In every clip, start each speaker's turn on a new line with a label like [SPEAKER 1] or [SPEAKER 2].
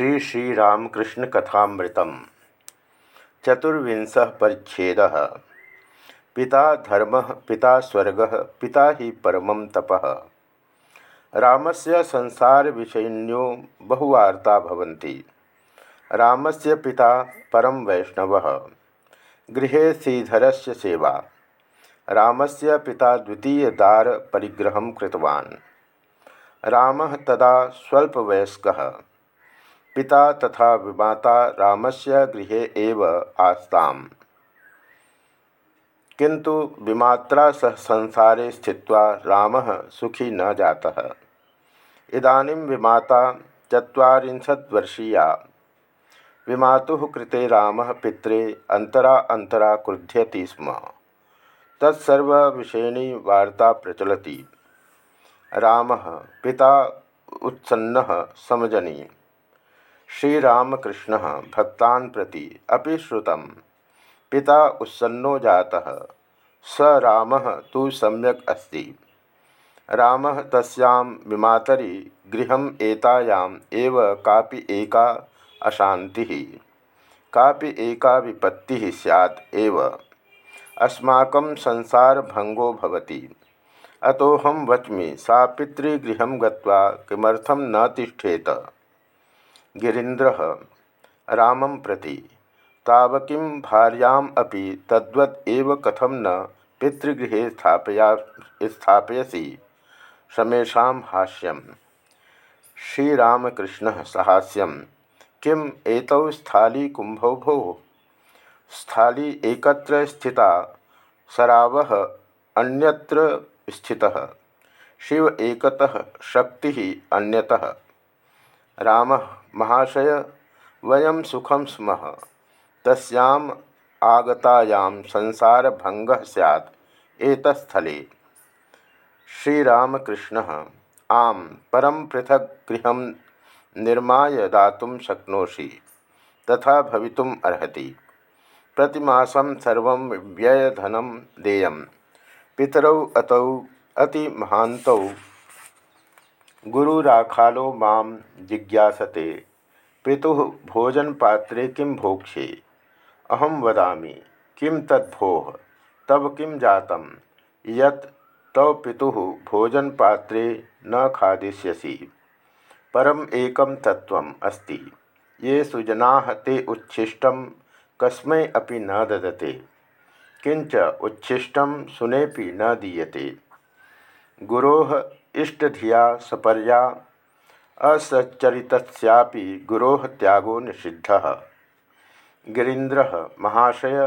[SPEAKER 1] श्री श्रीरामकृष्ण कथामृतम। चतुर्विंश परिच्छेद। पिता धर्म, पिता स्वर्ग, पिता ही परम तप। रामस्य संसार विषयिन्यो बहुवार्ता भवन्ति। रामस्य पिता परम वैष्णव। गृह श्रीधरस्य सेवा। रामस्य पिता द्वितीय दार परिग्रह कृतवान्। रामः तदा स्वल्पवयस्कः। पिता तथा विमाता रामस्य गृहे एव आस्ताम्। किंतु विमात्रा सह संसारे स्थित्वा रामः सुखी न जातः। इदानीं विमाता चत्वारिंशत्वर्षीया विमातुः कृते रामः पित्रे अंतरा अंतरा क्रुध्यति स्म। तत्सर्वविषयिणी वार्ता प्रचलति। रामः पिता उत्सन्नः समजनी श्रीरामकृष्ण भक्ता प्रति अभी श्रुत पिता उत्सन्नो जाता। स राम तो सम्यक अस्ति। राम तस्यां विमातरी गृहम एतायाम एव कापि एका अशांति कापि एका विपत्ति सैत् अस्माकं संसार भंगो भवति। अतोहम वच्मि सा पितृगृह गत्वा किमर्थं न तिष्ठेत। गिरीन्द्र रामं प्रति। तावकीं भार्याम् तद्वत् एव कथं न पितृगृहे स्थापया, स्थापयसी। समेषां हास्यम। श्रीरामकृष्ण सहास्यम। किम एतौ स्थाली कुंभौ भो स्थाली एकत्र स्थिता सरावः अन्यत्र स्थितः। शिव एकतः शक्ति अन्यतः। राम महाशय वयम सुखम स्म। तस्याम आगतायाम संसार भंग सैत् एतस्थले श्रीरामकृष्ण, आम परम पृथक गृह निर्माय दातुं शक्नोषि, तथा भवितुम अर्हति। प्रतिमासं सर्व व्ययधनं देयं पितरौ अतौ अति महान्तौ गुरुराखालो माम जिज्ञासते, पिता भोजन पात्रे किं भोक्षे? अहम वदामि, किं तद्भो तब किं जातम यत तव पिता भोजन पात्रे न खादिष्यसि। परम एकम तत्वम अस्ति। ये सुजना ते उच्छिष्ट कस्मै न ददते। किंच उच्छिष्ट सुनेपि न दीयते। गुरोह इष्टधिया सपर्या। असच्चरितस्यापि गुरो त्यागो निषिद्ध। गिरीन्द्र महाशय,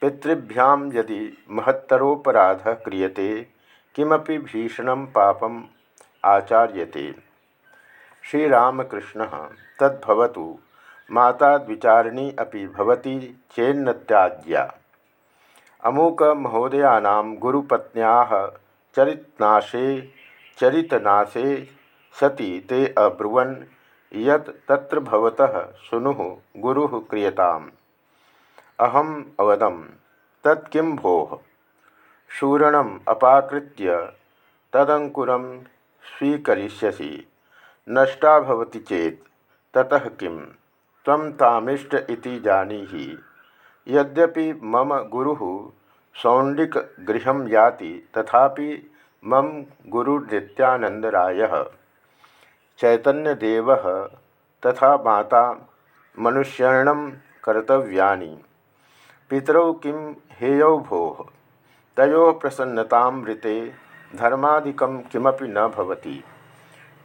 [SPEAKER 1] पितृभ्यां यदि महत्तरोपराध क्रियते, किमपि भीषण पापम आचार्यते। श्रीरामकृष्ण, तद्भवतु। माता द्विचारिणी अपि भवती, चेन्न त्याज्या। अमूक महोदयानां गुरुपत्न्याः चरितनाशे चरितनाशे सती ते अब्रुवन, यत सुनु गुरु क्रियताम। अहम अवदम तत्किं भो? शूरणम अपाकृत्य तदंकुरम स्वीकरिष्यसि। नष्टा चेत ततः किं? तम तामिष्ट इति जानीहि। यद्यपि मम गुरुः सौंडिकगृह याति, तथापि मम गुरुनित्यानंदराय चैतन्यदेव तथा माता मनुष्यण कर्तव्या पितरौ किं हेयौ भो? तयो प्रसन्नतामृते धर्मादिकं किमपि न भवति।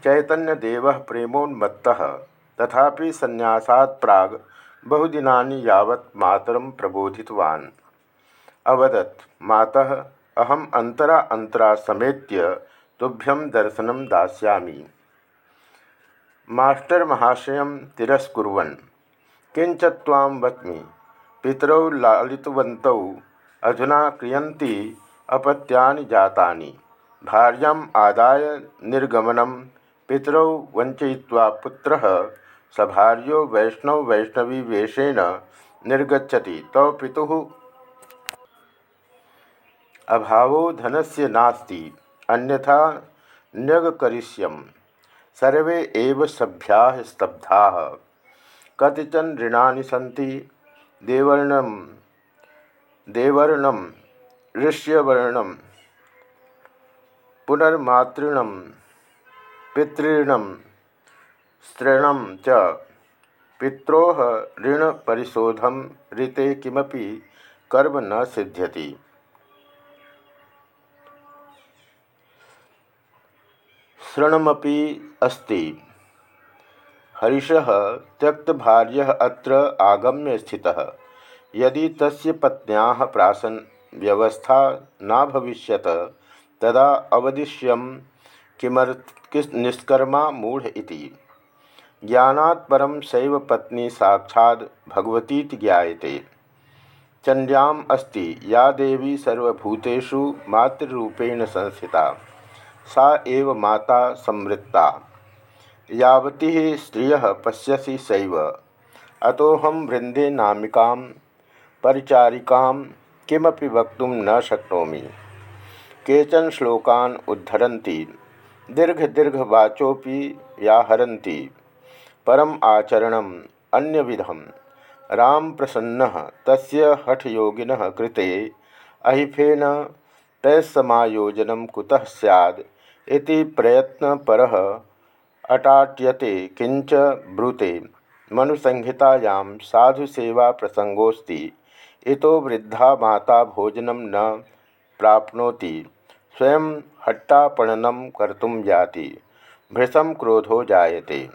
[SPEAKER 1] चैतन्यदेव प्रेमोन्मत्तः, तथापि संन्यासात् प्राग बहुदिनानि यावत् मातरं प्रबोधितवान्। अवदत्, माता अहम अंतरा अंतरा समेत्य तुभ्यं दर्शनं दास्यामि। मास्टर महाशय तिरस्कुर्वन् किंच तां वच्मि, पितरौ लालितवन्तौ अधुना क्रियन्ति अपत्यानि जातानि, भार्याम् आदाय निर्गमनं, पितरौ वञ्चयित्वा पुत्रः, सभार्यो वैष्णववैष्णवीवेषेण निर्गछति तव पितुः अभावो धनस्य नास्ति, अन्यथा न्यगकरिष्यम। सर्वे एव सभ्या स्तब्धा। कतिचन ऋणा सी देवर्णम देवर्णम, ऋष्यवर्णम पुनर्मातृण पितृण स्त्रीण च। पित्रो ऋण ऋते किमपि कर्म न सिद्ध्यति। शृणमपि अस्ति। हरिशः त्यक्तभार्यः अत्र आगम्य स्थितः। यदि तस्य पत्न्याः प्राशन व्यवस्था न भविष्यत, तदा अवदिश्यं किमर् निष्कर्मा मूढ़ इति। ज्ञानात् परं सैव पत्नी साक्षात् भगवतीति ज्ञायते। चंड्याम अस्ति, या देवी सर्वभूतेषु मातृरूपेण संस्थिता। सा एव माता संवृत्ता। यावती स्त्रिय पश्यसी सैव। अतोहम वृंदे नामिका, परिचारिका किमपि वक्त न शक्नोमी। केचन श्लोकान् उद्धरन्ति, दीर्घ दीर्घवाचोपि व्याहरन्ति। परम आचरणम् अन्यविधम राम प्रसन्न, तस्य हठयोगिनः कृते अहिफेन तैसमायोजन कुतः सैद इति प्रयत्नपर अटाट्यते किंच ब्रूते। मनुसंहितायां साधुसेवा प्रसंगोस्ति इतो वृद्धा माता भोजनं न प्राप्नोति। स्वयं हट्टापणनं कर्तुं जाति भृशं क्रोधो जायते।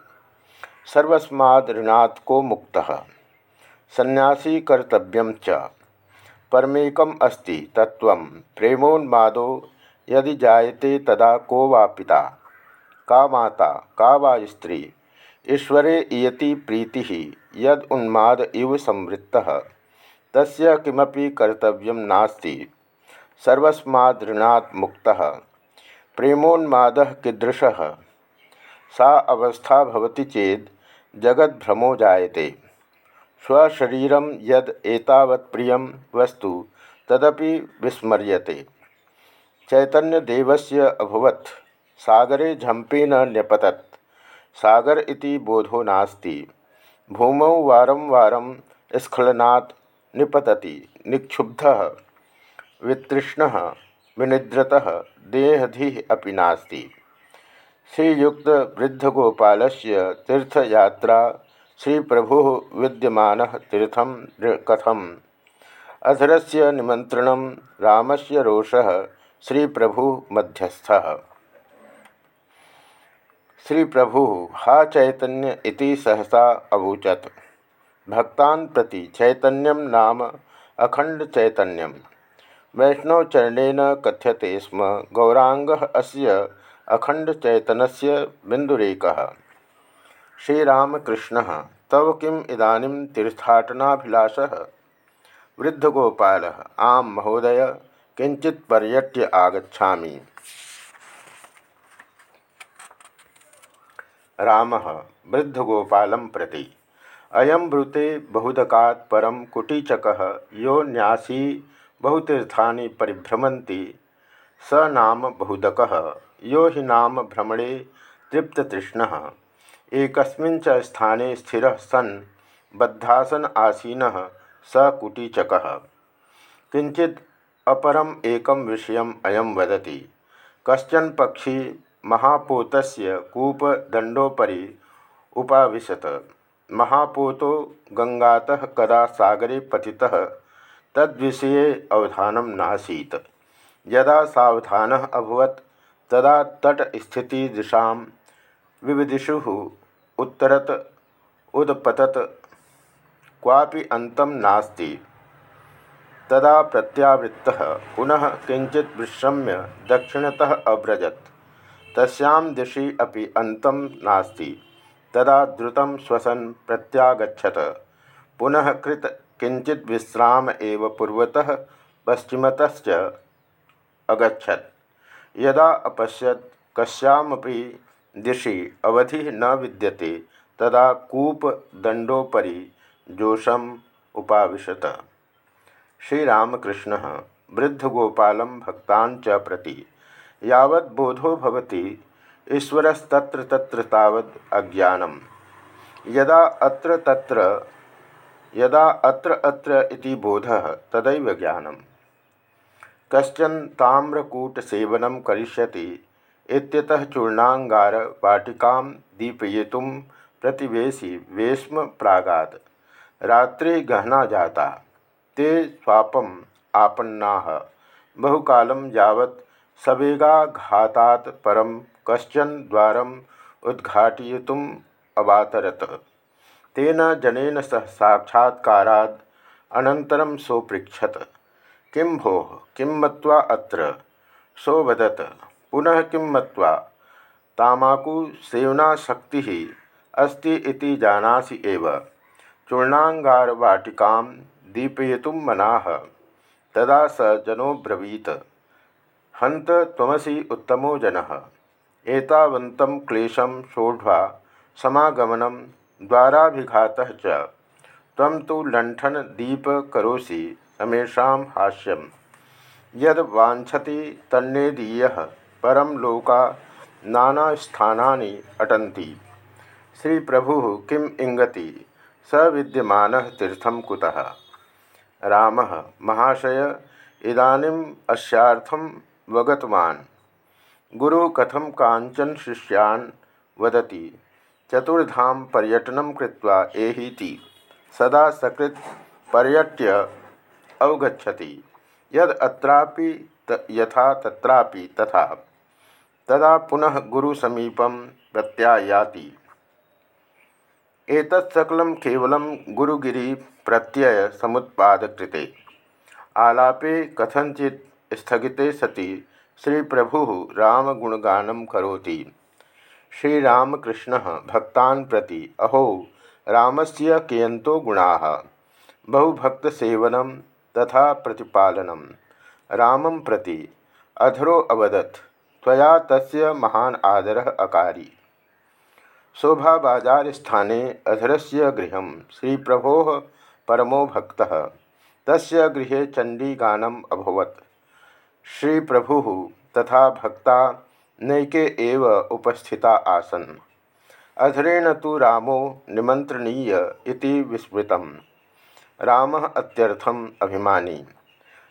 [SPEAKER 1] सर्वस्माद् को मुक्तः। सन्यासी कर्तव्यं च। अस्ति तत्व प्रेमोन्मादो यदि जायते तदा को वा पिता? का माता? का वा स्त्री? ईश्वरे इयति प्रीति, यद उन्माद इव संवृत्त। तस्य किमपि कर्तव्य नास्ति। सर्वस्मादृणात् मुक्तः। प्रेमोन्मादः कीदृशः? सा अवस्था भवति चेद जगद्भ्रमो जायते। स्वशरीरं यद एतावत् वस्तु तदपि विस्मर्यते। चैतन्यदेवस्य अभवत्। सागरे झम्पेन न्यपतत्। सागर इति बोधो नास्ति। भूमौ वारं वारं स्खलनात् निपतति निक्षुब्धः। वितृष्णः विनिद्रतः देहधिः अपि नास्ति। श्रीयुक्त वृद्धगोपालस्य तीर्थयात्रा श्री प्रभु विद्यमान तीर्थम कथम। अधरस्य निमंत्रण रामस्य रोषः श्री प्रभु मध्यस्थ। श्री प्रभु हा चैतन्य इति सहसा अवूचत। भक्तान प्रति चैतन्यम नाम अखंड चैतन्यम। वैष्णवचरणेन कथ्यते स्म गौरांग अस्य अखंड चैतनस्य बिंदुरेकः श्रीरामकृष्ण, तव किम इदानीं तीर्थाटनाभिलाषः? वृद्धगोपाल, आम महोदय। किंचित पर्यट्य आगछा राम, वृद्धगोपाल प्रति। अयम ब्रूते बहुदका परम कुटीचक, यो न्यासी बहुतीर्था परिभ्रमती स नाम बहुदक, यो हि नाम भ्रमणे तृप्ततृष्ण। एक स्थाने स्थिर सन्, बद्धासन आसीन स कुटीचक। किंचित अपरम एकम विषय अयम वदति। कशन पक्षी महापोतस्य कूपदंडोपरी उपाविशत। महापोतो गंगातः कदा सागरे पतितः, तद्विषये अवधानं नासीत्। यदा सावधानः अभवत्, तदा तटस्थितिदिशां विविदिषुः उत्तरत, उदपतत। क्वापि अन्तं नास्ति। तदा प्रत्यावृत्त। पुनः किंचित विश्रम्य दक्षिणतः अव्रजत। तस्यां दिशि अपि अंतम नास्ति। तदा द्रुत श्वसन प्रत्यागछत पुनः कृत किंचित विश्राम एव पूर्वतः पश्चिमतश्च अगछत यदा अपश्यत कस्यामपि दिशि अवधि न विद्यते, तदा कूपदंडोपरी जोशम उपाविशत। श्रीरामकृष्ण वृद्धगोपाल भक्ता च प्रति। भवति, ईश्वरस्तत्र तत्र तावद् अज्ञानम। यदा अत्र तत्र, यदा अत्र अत्र इति बोधः तदैव ज्ञानम्। कश्चन ताम्रकूटसेवनं करिष्यति, इत्यतः चूर्णाङ्गारवाटिकां दीपयितुं प्रतिवेशी वेश्म प्रागात्। रात्रि गहना जाता। ते स्वापम् आपन्नाः। बहुकालं यावत् सवेगाघातात् परं कश्चन द्वारम् उद्घाटयितुम् अवातरत। तेन जनेन सह साक्षात्कारात् अनन्तरं सोपृच्छत। किं भोः, किं मत्वा अत्र? सोवदत पुनः किं मत्वा? तामाकुसेवनाशक्तिः अस्ति इति जानासि एव। चूर्णाङ्गारवाटिकां दीपयितुं मनाः। तदा स जनोब्रवीत हंत तमसी उत्तमो जन। एतावत क्लेशं सोढ़वा समागमनं द्वाराभिघातः च। त्वं तु दीप करोसि हमेशा हाष्यम यद वाछति तन्नेदीयः परम लोका अटन्ति। श्री प्रभु किम इंगति स विद्यमान तीर्थम कुतः? राम, महाशय, इदानीम अस्यार्थम वगतवान्। गुरु कथम कांचन शिष्यान् वदति। चतुर्धाम पर्यटन कृत्वा एहीति। सदा सकृत पर्यट्य अवगछति यद अत्रापि यथा तत्रापि तथा। तदा पुनः गुरुसमीपं प्रत्यायाति। एतत् सकलं केवलं गुरुगिरि प्रत्यय समुत्पादकृते आलापे कथंचित स्थगिते सति। श्री प्रभु रामगुणगान करोति। श्रीरामकृष्ण भक्तान् प्रति, अहो, रामस्य कियन्तो गुणाः। बहुभक्तसेवनं तथा प्रतिपालनं। रामं प्रति अधरो अवदत्। त्वया तस्य महान् आदरः अकारी। शोभा बाज़ार स्थाने अधरस्य गृह। श्री प्रभो परमो भक्त। तस्य गृहे चंडीगानम अभवत। श्री प्रभु तथा भक्ता नैके एव उपस्थिता आसन। अधरेण तो रामो निमंत्रणीय इति विस्मृतम। राम अत्यर्थम अभिमानी।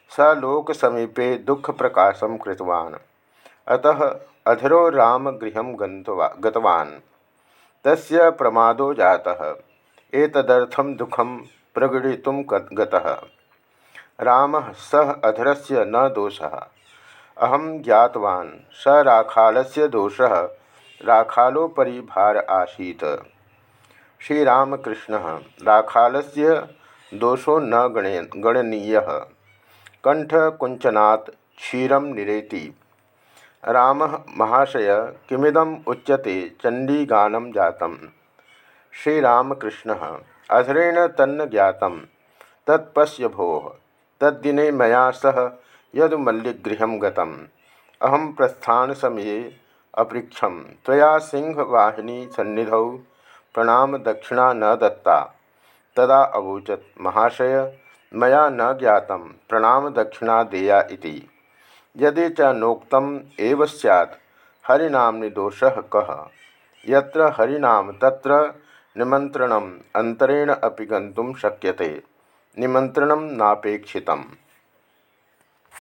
[SPEAKER 1] स लोक समीपे दुख प्रकाशम कृतवान्। अतः अधरो राम गृह गतवान्। तस्य प्रमादो जातः। एतदर्थं दुखं प्रगणितुं गतः रामः सह अधरस्य न दोषः। अहम ज्ञातवान्, स राखालस्य दोषः राखालोपरि भार आसीत्। श्रीरामकृष्णः, राखालस्य दोषो न गणे, गणनीयः। कण्ठकुञ्चनात् क्षीरं निरेति। रामः महाशय, किमिदम् उच्यते चण्डीगानं जातं श्रीरामकृष्णः अधरेण तन्न ज्ञातं तत्पश्य भोः। तद्दिने मया सह यदु मल्लिगृह गतम। अहम प्रस्थान समय अपृक्षम। तया सिंहवाहिनी सन्निधौ प्रणाम दक्षिणा न दत्ता। तदा अवोचत महाशय, मया न ज्ञात प्रणाम दक्षिणा देया इति। यदि च नोक्तम एव सैत् हरिनाम्नि दोषः कः? यत्र हरिनाम तत्र निमंत्रणम अंतरेण अपि गंत शक्य निमंत्रण नापेक्षितम्।